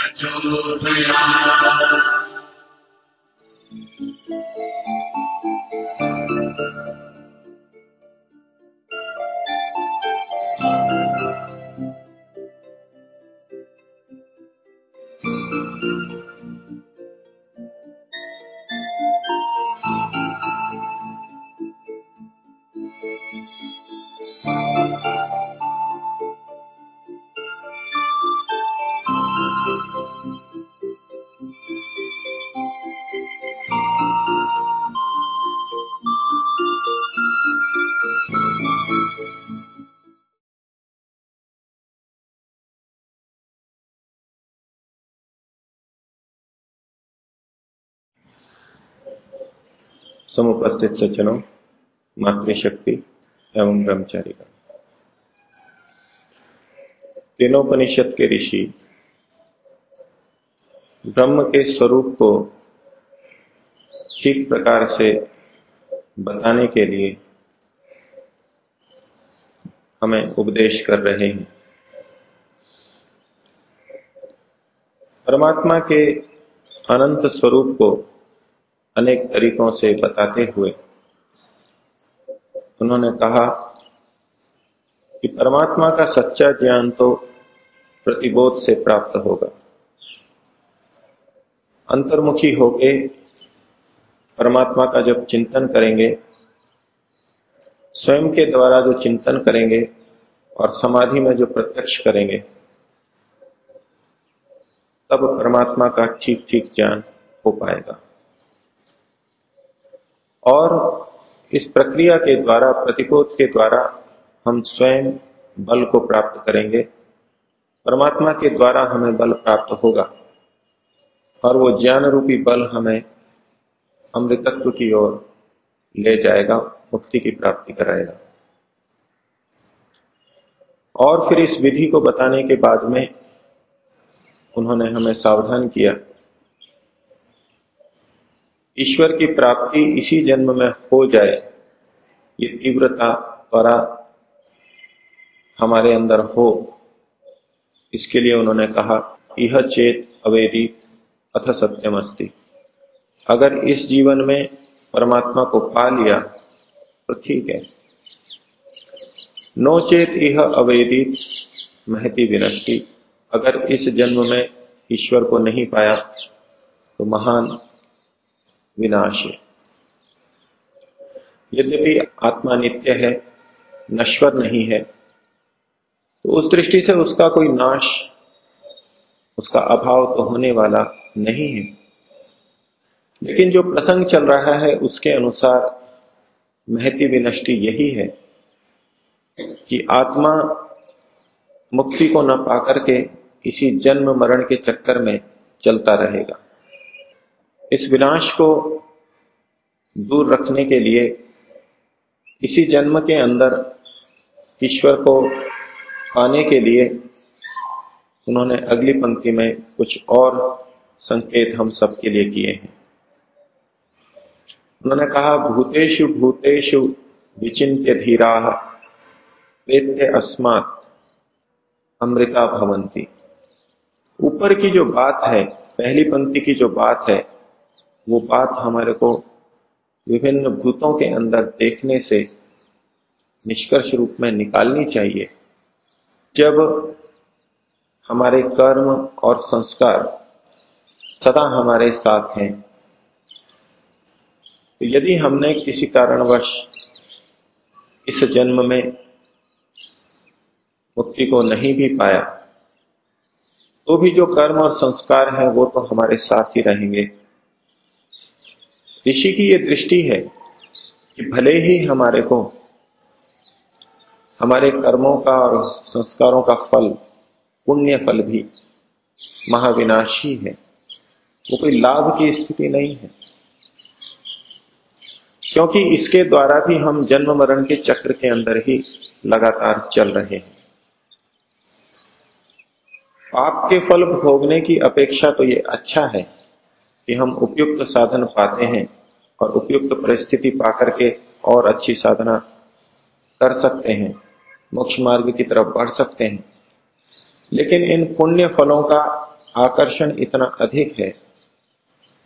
प्रचोदयात् समुपस्थित सज्जनों, मातृशक्ति एवं ब्रह्मचारी का तीनोपनिषद के ऋषि, ब्रह्म के स्वरूप को ठीक प्रकार से बताने के लिए हमें उपदेश कर रहे हैं। परमात्मा के अनंत स्वरूप को अनेक तरीकों से बताते हुए उन्होंने कहा कि परमात्मा का सच्चा ज्ञान तो प्रतिबोध से प्राप्त होगा। अंतर्मुखी होके परमात्मा का जब चिंतन करेंगे, स्वयं के द्वारा जो चिंतन करेंगे और समाधि में जो प्रत्यक्ष करेंगे, तब परमात्मा का ठीक ठीक ज्ञान हो पाएगा। और इस प्रक्रिया के द्वारा प्रतिकोध के द्वारा हम स्वयं बल को प्राप्त करेंगे। परमात्मा के द्वारा हमें बल प्राप्त होगा और वो ज्ञान रूपी बल हमें अमृतत्व की ओर ले जाएगा, मुक्ति की प्राप्ति कराएगा। और फिर इस विधि को बताने के बाद में उन्होंने हमें सावधान किया ईश्वर की प्राप्ति इसी जन्म में हो जाए, ये तीव्रता द्वारा हमारे अंदर हो। इसके लिए उन्होंने कहा यह चेत अवेदी अथ सत्यम अगर इस जीवन में परमात्मा को पा लिया तो ठीक है। नो चेत यह अवेदित महती विनष्टि। अगर इस जन्म में ईश्वर को नहीं पाया तो महान विनाश। यद्यपि आत्मा नित्य है, नश्वर नहीं है तो उस दृष्टि से उसका कोई नाश, उसका अभाव तो होने वाला नहीं है। लेकिन जो प्रसंग चल रहा है, उसके अनुसार महती विनष्टि यही है कि आत्मा मुक्ति को न पाकर के इसी जन्म मरण के चक्कर में चलता रहेगा। इस विनाश को दूर रखने के लिए इसी जन्म के अंदर ईश्वर को पाने के लिए उन्होंने अगली पंक्ति में कुछ और संकेत हम सबके लिए किए हैं। उन्होंने कहा, भूतेषु भूतेषु विचिंत्य धीरा प्रेत्य अस्मात् अमृता भवंती ऊपर की जो बात है, पहली पंक्ति की जो बात है वो बात हमारे को विभिन्न भूतों के अंदर देखने से निष्कर्ष रूप में निकालनी चाहिए। जब हमारे कर्म और संस्कार सदा हमारे साथ हैं तो यदि हमने किसी कारणवश इस जन्म में मुक्ति को नहीं भी पाया तो भी जो कर्म और संस्कार है वो तो हमारे साथ ही रहेंगे। ऋषि की यह दृष्टि है कि भले ही हमारे को, हमारे कर्मों का और संस्कारों का फल, पुण्य फल भी महाविनाशी है, वो कोई लाभ की स्थिति नहीं है। क्योंकि इसके द्वारा भी हम जन्म मरण के चक्र के अंदर ही लगातार चल रहे हैं। आपके फल भोगने की अपेक्षा तो ये अच्छा है कि हम उपयुक्त साधन पाते हैं और उपयुक्त परिस्थिति पाकर के और अच्छी साधना कर सकते हैं, मोक्ष मार्ग की तरफ़ बढ़ सकते हैं। लेकिन इन पुण्य फलों का आकर्षण इतना अधिक है।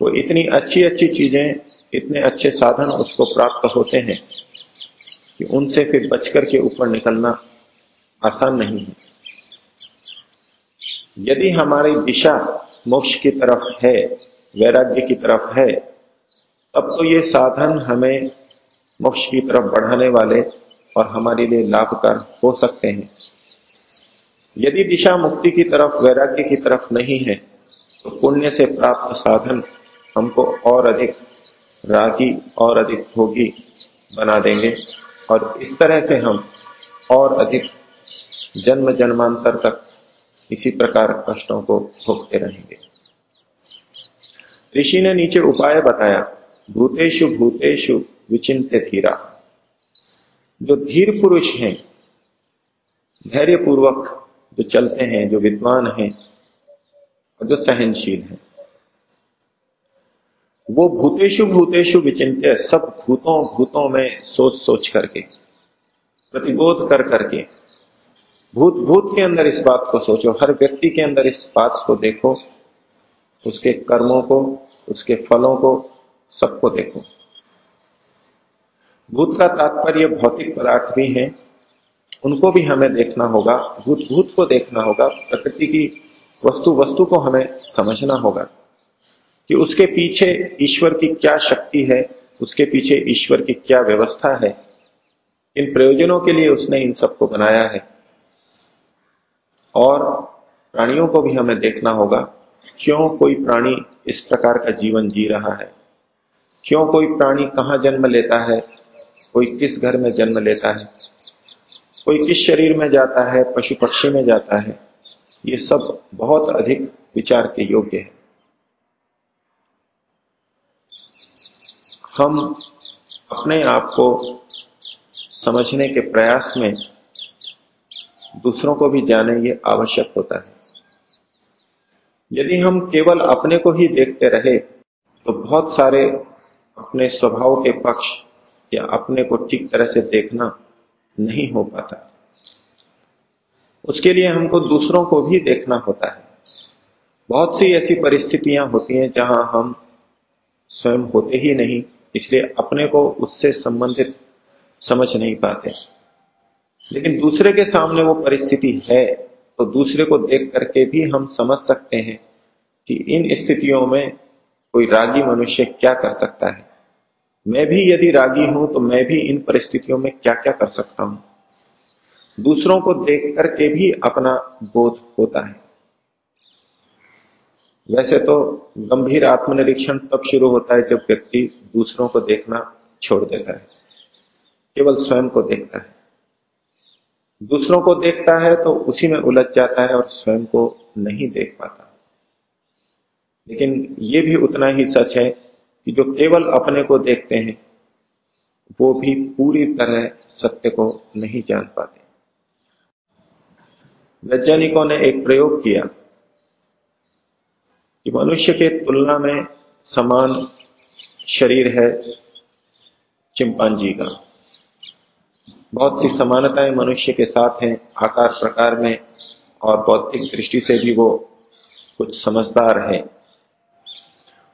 वो इतनी अच्छी अच्छी चीज़ें, इतने अच्छे साधन उसको प्राप्त होते हैं कि उनसे फिर बचकर के ऊपर निकलना आसान नहीं है। यदि हमारी दिशा मोक्ष की तरफ़ है वैराग्य की तरफ़ है, तब तो ये साधन हमें मोक्ष की तरफ़ बढ़ाने वाले और हमारे लिए लाभकार हो सकते हैं। यदि दिशा मुक्ति की तरफ़, वैराग्य की तरफ़ नहीं है तो पुण्य से प्राप्त साधन हमको और अधिक रागी और अधिक भोगी बना देंगे और इस तरह से हम और अधिक जन्म जन्मांतर तक इसी प्रकार कष्टों को भोगते रहेंगे। ऋषि ने नीचे उपाय बताया। भूतेषु भूतेषु विचिंत धीरा। जो धीर पुरुष हैं धैर्य पूर्वक जो चलते हैं, जो विद्वान हैं, और जो सहनशील हैं, वो भूतेषु भूतेषु विचिंत्य सब भूतों भूतों में सोच सोच करके, प्रतिबोध कर करके, भूत भूत के अंदर इस बात को सोचो, हर व्यक्ति के अंदर इस बात को देखो उसके कर्मों को, उसके फलों को सबको देखो। भूत का तात्पर्य भौतिक पदार्थ भी हैं। उनको भी हमें देखना होगा, भूत भूत को देखना होगा, प्रकृति की वस्तु वस्तु को हमें समझना होगा कि उसके पीछे ईश्वर की क्या शक्ति है, उसके पीछे ईश्वर की क्या व्यवस्था है। इन प्रयोजनों के लिए उसने इन सबको बनाया है। और प्राणियों को भी हमें देखना होगा क्यों कोई प्राणी इस प्रकार का जीवन जी रहा है? क्यों कोई प्राणी कहाँ जन्म लेता है? कोई किस घर में जन्म लेता है? कोई किस शरीर में जाता है? पशु पक्षी में जाता है? ये सब बहुत अधिक विचार के योग्य है। हम अपने आप को समझने के प्रयास में दूसरों को भी जाने ये आवश्यक होता है। यदि हम केवल अपने को ही देखते रहे तो बहुत सारे अपने स्वभाव के पक्ष या अपने को ठीक तरह से देखना नहीं हो पाता। उसके लिए हमको दूसरों को भी देखना होता है। बहुत सी ऐसी परिस्थितियाँ होती हैं जहाँ हम स्वयं होते ही नहीं, इसलिए अपने को उससे संबंधित समझ नहीं पाते। लेकिन दूसरे के सामने वो परिस्थिति है। तो दूसरे को देख करके भी हम समझ सकते हैं कि इन स्थितियों में कोई रागी मनुष्य क्या कर सकता है। मैं भी यदि रागी हूँ तो मैं भी इन परिस्थितियों में क्या क्या कर सकता हूँ? दूसरों को देख करके भी अपना बोध होता है। वैसे तो गंभीर आत्मनिरीक्षण तब शुरू होता है जब व्यक्ति दूसरों को देखना छोड़ देता है, केवल स्वयं को देखता है। दूसरों को देखता है तो उसी में उलझ जाता है और स्वयं को नहीं देख पाता। लेकिन ये भी उतना ही सच है कि जो केवल अपने को देखते हैं, वो भी पूरी तरह सत्य को नहीं जान पाते। वैज्ञानिकों ने एक प्रयोग किया कि मनुष्य के तुलना में समान शरीर है चिंपांजी का। बहुत सी समानताएँ मनुष्य के साथ हैं, आकार प्रकार में, और बौद्धिक दृष्टि से भी वो कुछ समझदार है।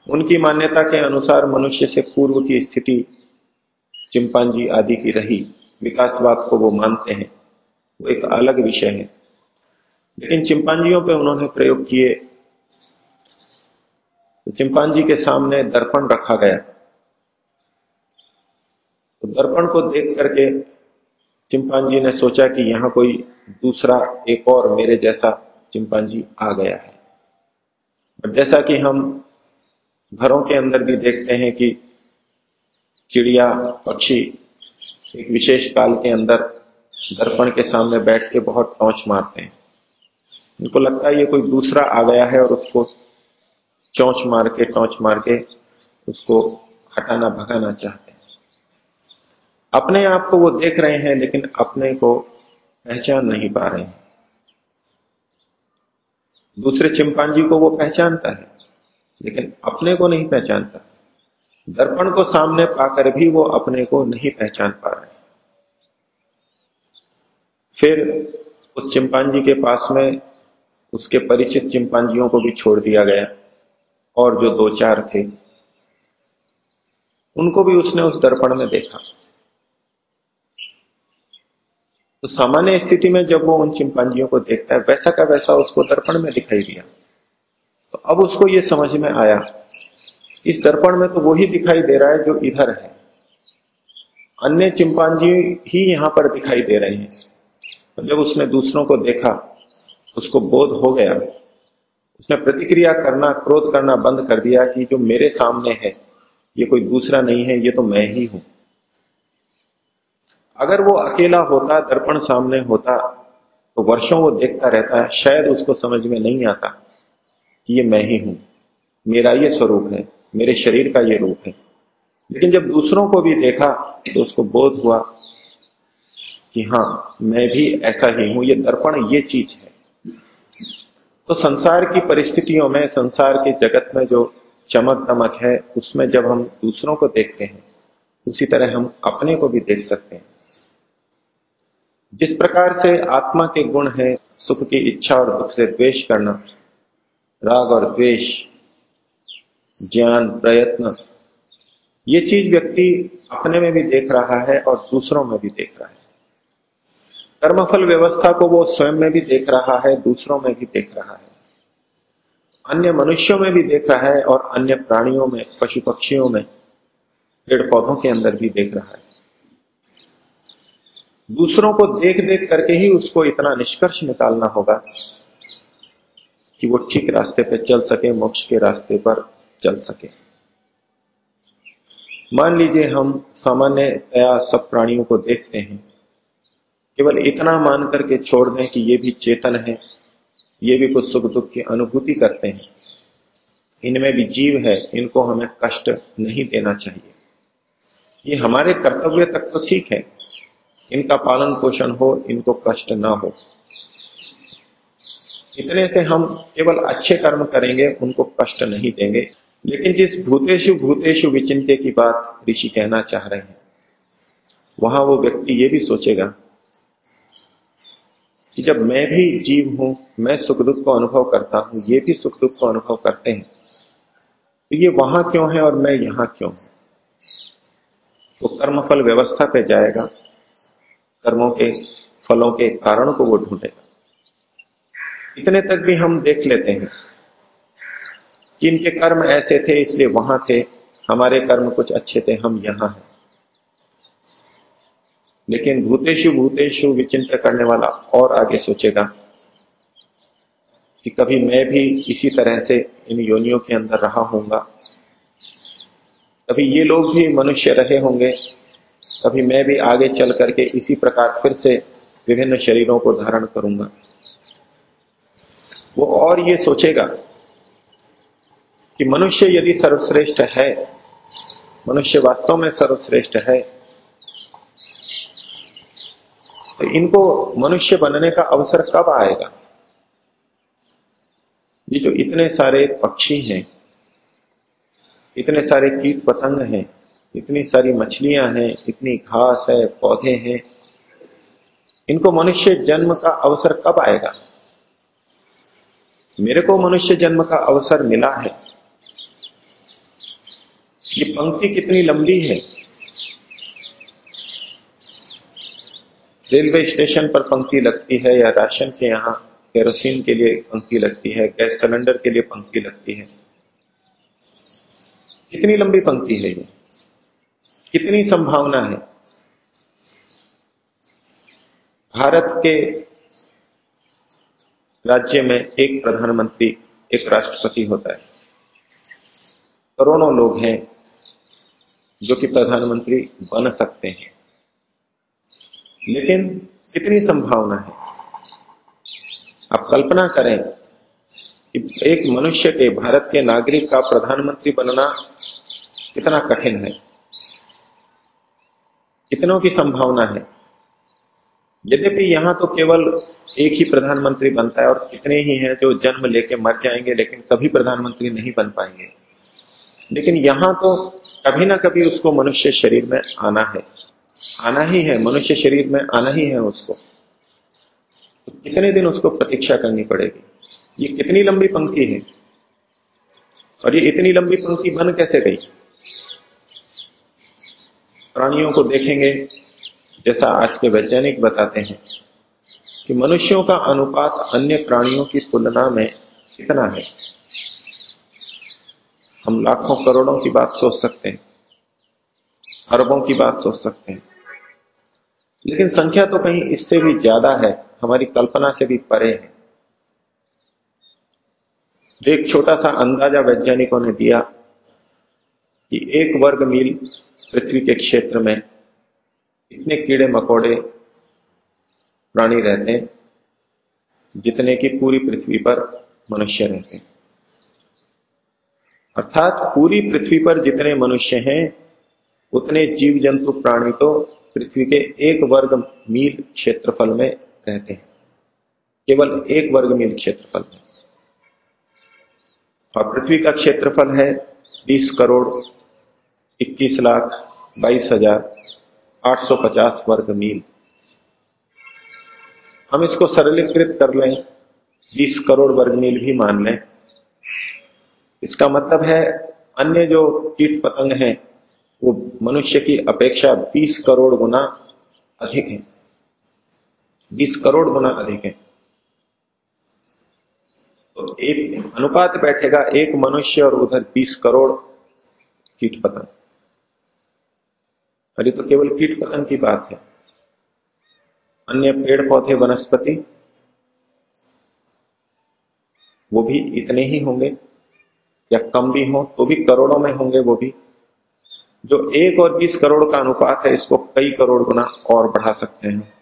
उनकी मान्यता के अनुसार मनुष्य से पूर्व की स्थिति चिंपांजी आदि की रही। विकासवाद को वो मानते हैं। वो एक अलग विषय है। लेकिन चिंपांजियों पे उन्होंने प्रयोग किए। तो चिंपांजी के सामने दर्पण रखा गया। तो दर्पण को देख करके चिंपांजी ने सोचा कि यहाँ कोई दूसरा, एक और मेरे जैसा चिंपांजी आ गया है। जैसा कि हम घरों के अंदर भी देखते हैं कि चिड़िया, पक्षी एक विशेष काल के अंदर दर्पण के सामने बैठ के बहुत टॉच मारते हैं। उनको लगता है ये कोई दूसरा आ गया है और उसको चौंच मार के, टोंच मार के उसको हटाना, भगाना चाहते हैं। अपने आप को वो देख रहे हैं, लेकिन अपने को पहचान नहीं पा रहे हैं। दूसरे चिंपांजी को वो पहचानता है, लेकिन अपने को नहीं पहचानता। दर्पण को सामने पाकर भी वो अपने को नहीं पहचान पा रहे। फिर उस चिंपांजी के पास में उसके परिचित चिंपांजियों को भी छोड़ दिया गया, और जो दो चार थे, उनको भी उसने उस दर्पण में देखा। तो सामान्य स्थिति में जब वो उन चिंपांजियों को देखता है, वैसा का वैसा उसको दर्पण में दिखाई दिया। तो अब उसको ये समझ में आया, इस दर्पण में तो वही दिखाई दे रहा है जो इधर है। अन्य चिंपांजी ही यहाँ पर दिखाई दे रहे हैं। तो जब उसने दूसरों को देखा, उसको बोध हो गया। उसने प्रतिक्रिया करना, क्रोध करना बंद कर दिया कि जो मेरे सामने है, ये कोई दूसरा नहीं है, ये तो मैं ही हूँ। अगर वो अकेला होता, दर्पण सामने होता तो वर्षों वो देखता रहता है शायद उसको समझ में नहीं आता कि ये मैं ही हूँ। मेरा ये स्वरूप है, मेरे शरीर का ये रूप है। लेकिन जब दूसरों को भी देखा तो उसको बोध हुआ कि हाँ, मैं भी ऐसा ही हूँ, ये दर्पण, ये चीज़ है। तो संसार की परिस्थितियों में, संसार के जगत में जो चमक दमक है, उसमें जब हम दूसरों को देखते हैं, उसी तरह हम अपने को भी देख सकते हैं। जिस प्रकार से आत्मा के गुण है, सुख की इच्छा और दुख से द्वेष करना, राग और द्वेष, ज्ञान, प्रयत्न, ये चीज़ व्यक्ति अपने में भी देख रहा है और दूसरों में भी देख रहा है। कर्मफल व्यवस्था को वो स्वयं में भी देख रहा है, दूसरों में भी देख रहा है। अन्य मनुष्यों में भी देख रहा है और अन्य प्राणियों में, पशु पक्षियों में, पेड़ पौधों के अंदर भी देख रहा है। दूसरों को देख देख करके ही उसको इतना निष्कर्ष निकालना होगा कि वो ठीक रास्ते पर चल सके, मोक्ष के रास्ते पर चल सके। मान लीजिए हम सामान्यतया सब प्राणियों को देखते हैं, केवल इतना मान करके छोड़ दें कि ये भी चेतन है, ये भी कुछ सुख दुख की अनुभूति करते हैं। इनमें भी जीव है, इनको हमें कष्ट नहीं देना चाहिए। ये हमारे कर्तव्य तक तो ठीक है इनका पालन पोषण हो, इनको कष्ट ना हो। इतने से हम केवल अच्छे कर्म करेंगे, उनको कष्ट नहीं देंगे। लेकिन जिस भूतेशु भूतेशु विचिंते की बात ऋषि कहना चाह रहे हैं, वहाँ वो व्यक्ति ये भी सोचेगा कि जब मैं भी जीव हूँ, मैं सुख दुख को अनुभव करता हूँ, ये भी सुख दुख को अनुभव करते हैं तो ये वहाँ क्यों है और मैं यहाँ क्यों हूँ? तो कर्मफल व्यवस्था पे जाएगा। कर्मों के, फलों के कारण को वो ढूंढेगा। इतने तक भी हम देख लेते हैं कि इनके कर्म ऐसे थे, इसलिए वहाँ थे। हमारे कर्म कुछ अच्छे थे, हम यहाँ हैं। लेकिन भूतेशु भूतेशु विचिंत करने वाला और आगे सोचेगा कि कभी मैं भी इसी तरह से इन योनियों के अंदर रहा होऊँगा। कभी ये लोग भी मनुष्य रहे होंगे कभी मैं भी आगे चल करके इसी प्रकार फिर से विभिन्न शरीरों को धारण करूँगा। वो और ये सोचेगा कि मनुष्य यदि सर्वश्रेष्ठ है, मनुष्य वास्तव में सर्वश्रेष्ठ है तो इनको मनुष्य बनने का अवसर कब आएगा? ये जो इतने सारे पक्षी हैं, इतने सारे कीट पतंग हैं इतनी सारी मछलियाँ हैं, इतनी घास है, पौधे हैं। इनको मनुष्य जन्म का अवसर कब आएगा? मेरे को मनुष्य जन्म का अवसर मिला है। ये पंक्ति कितनी लंबी है। रेलवे स्टेशन पर पंक्ति लगती है या राशन के यहाँ केरोसिन के लिए पंक्ति लगती है, गैस सिलेंडर के लिए पंक्ति लगती है। कितनी लंबी पंक्ति है ये? कितनी संभावना है? भारत के राज्य में एक प्रधानमंत्री, एक राष्ट्रपति होता है। करोड़ों लोग हैं जो कि प्रधानमंत्री बन सकते हैं। लेकिन कितनी संभावना है? आप कल्पना करें कि एक मनुष्य के, भारत के नागरिक का प्रधानमंत्री बनना कितना कठिन है। कितनों की संभावना है। यद्यपि यहाँ तो केवल एक ही प्रधानमंत्री बनता है और कितने ही हैं जो जन्म लेके मर जाएँगे, लेकिन कभी प्रधानमंत्री नहीं बन पाएँगे। लेकिन यहाँ तो कभी ना कभी उसको मनुष्य शरीर में आना है। आना ही है, मनुष्य शरीर में आना ही है उसको। तो कितने दिन उसको प्रतीक्षा करनी पड़ेगी? ये कितनी लंबी पंक्ति है? और ये इतनी लंबी पंक्ति बन कैसे गई? प्राणियों को देखेंगे, जैसा आज के वैज्ञानिक बताते हैं कि मनुष्यों का अनुपात अन्य प्राणियों की तुलना में कितना है। हम लाखों करोड़ों की बात सोच सकते हैं, अरबों की बात सोच सकते हैं, लेकिन संख्या तो कहीं इससे भी ज़्यादा है, हमारी कल्पना से भी परे है। एक छोटा सा अंदाज़ा वैज्ञानिकों ने दिया कि एक वर्ग मील पृथ्वी के क्षेत्र में इतने कीड़े मकोड़े प्राणी रहते हैं, जितने की पूरी पृथ्वी पर मनुष्य रहते हैं। अर्थात पूरी पृथ्वी पर जितने मनुष्य हैं, उतने जीव जंतु प्राणी तो पृथ्वी के एक वर्ग मील क्षेत्रफल में रहते हैं। केवल एक वर्ग मील क्षेत्रफल में। और पृथ्वी का क्षेत्रफल है 20 करोड़ 21 लाख बाईस हज़ार आठ सौ पचास वर्ग मील। हम इसको सरलीकृत कर लें। 20 करोड़ वर्ग मील भी मान लें। इसका मतलब है, अन्य जो कीट पतंग हैं, वो मनुष्य की अपेक्षा 20 करोड़ गुना अधिक है। 20 करोड़ गुना अधिक है। तो एक अनुपात बैठेगा, एक मनुष्य और उधर 20 करोड़ कीट पतंग। और ये तो केवल कीट पतंग की बात है। अन्य पेड़ पौधे वनस्पति, वो भी इतने ही होंगे, या कम भी हो तो भी करोड़ों में होंगे वो भी। जो एक और बीस करोड़ का अनुपात है, इसको कई करोड़ गुना और बढ़ा सकते हैं।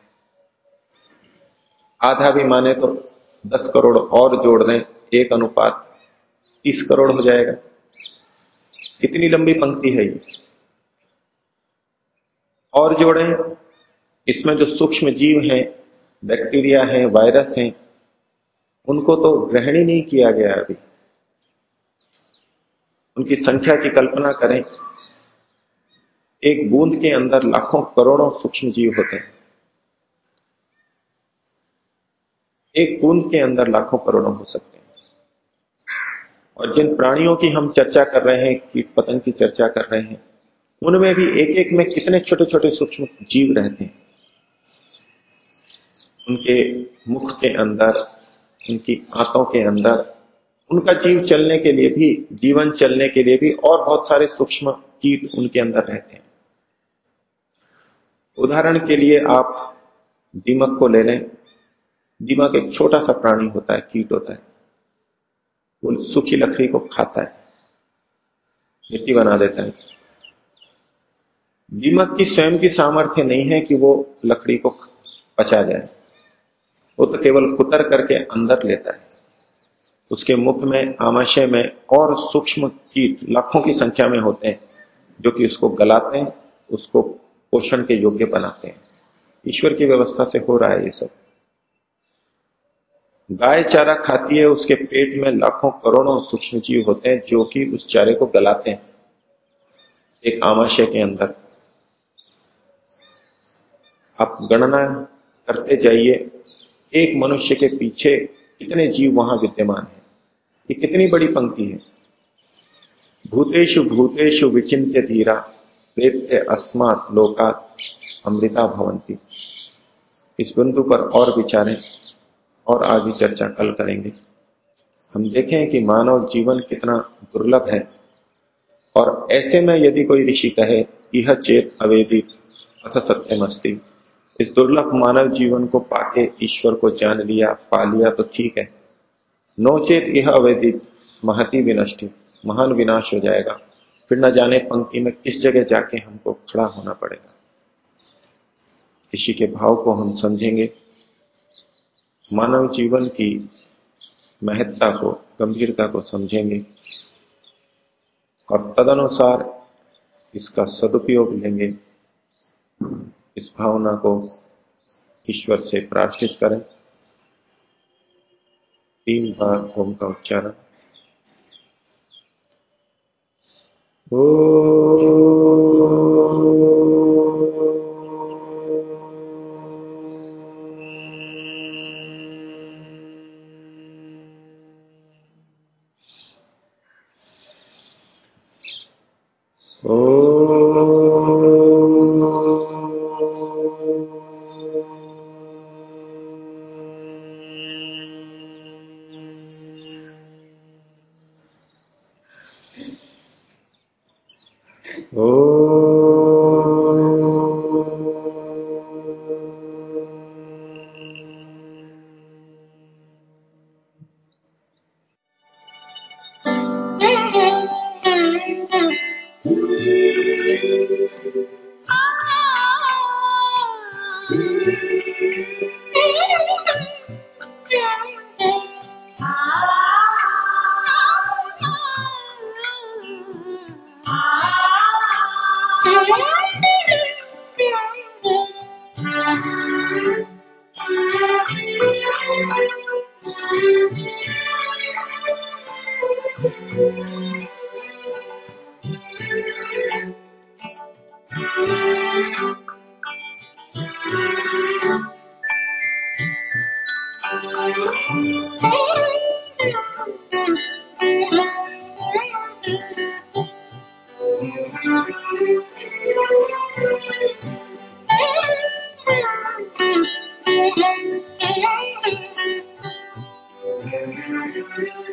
आधा भी माने तो दस करोड़ और जोड़ दें, एक अनुपात तीस करोड़ हो जाएगा। इतनी लंबी पंक्ति है ये। और जोड़ें। इसमें जो सूक्ष्म जीव हैं, बैक्टीरिया हैं, वायरस हैं, उनको तो ग्रहण ही नहीं किया गया अभी। उनकी संख्या की कल्पना करें। एक बूंद के अंदर लाखों करोड़ों सूक्ष्म जीव होते हैं। एक बूंद के अंदर लाखों करोड़ों हो सकते हैं। और जिन प्राणियों की हम चर्चा कर रहे हैं, कीट पतंग की चर्चा कर रहे हैं उनमें भी एक एक में कितने छोटे छोटे सूक्ष्म जीव रहते हैं। उनके मुख के अंदर, उनकी आंतों के अंदर, उनका जीव चलने के लिए भी, जीवन चलने के लिए भी और बहुत सारे सूक्ष्म कीट उनके अंदर रहते हैं। उदाहरण के लिए आप दीमक को ले लें। दीमक एक छोटा सा प्राणी होता है, कीट होता है। वो सूखी लकड़ी को खाता है। मिट्टी बना देता है। दीमक की स्वयं की सामर्थ्य नहीं है कि वो लकड़ी को पचा जाए। वो तो केवल कुतर करके अंदर लेता है। उसके मुख में, आमाशय में और सूक्ष्म कीट लाखों की संख्या में होते हैं, जो कि उसको गलाते हैं, उसको पोषण के योग्य बनाते हैं। ईश्वर की व्यवस्था से हो रहा है ये सब। गाय चारा खाती है, उसके पेट में लाखों करोड़ों सूक्ष्म जीव होते हैं, जो कि उस चारे को गलाते हैं, एक आमाशय के अंदर। आप गणना करते जाइए। एक मनुष्य के पीछे कितने जीव वहाँ विद्यमान है? ये कितनी बड़ी पंक्ति है? भूतेषु भूतेषु विचिंत्य धीरा, प्रेत्य अस्मात लोकात अमृता भवंती इस बिंदु पर और विचारें और आगे चर्चा कल करेंगे। हम देखें कि मानव जीवन कितना दुर्लभ है। और ऐसे में यदि कोई ऋषि कहे यह चेत अवेदी अथ सत्यमस्ती। इस दुर्लभ मानव जीवन को पाके ईश्वर को जान लिया, पा लिया तो ठीक है। नोचेत यह अवेदित महती विनष्टि, महान विनाश हो जाएगा। फिर न जाने पंक्ति में किस जगह जाके हमको खड़ा होना पड़ेगा। किसी के भाव को हम समझेंगे। मानव जीवन की महत्ता को, गंभीरता को समझेंगे। और तदनुसार इसका सदुपयोग लेंगे। इस भावना को ईश्वर से प्रार्थित करें तीन बार ओम का उच्चारण ओ Oh. Thank you.